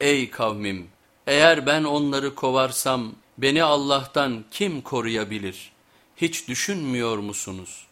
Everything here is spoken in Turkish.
Ey kavmim eğer ben onları kovarsam beni Allah'tan kim koruyabilir? Hiç düşünmüyor musunuz?''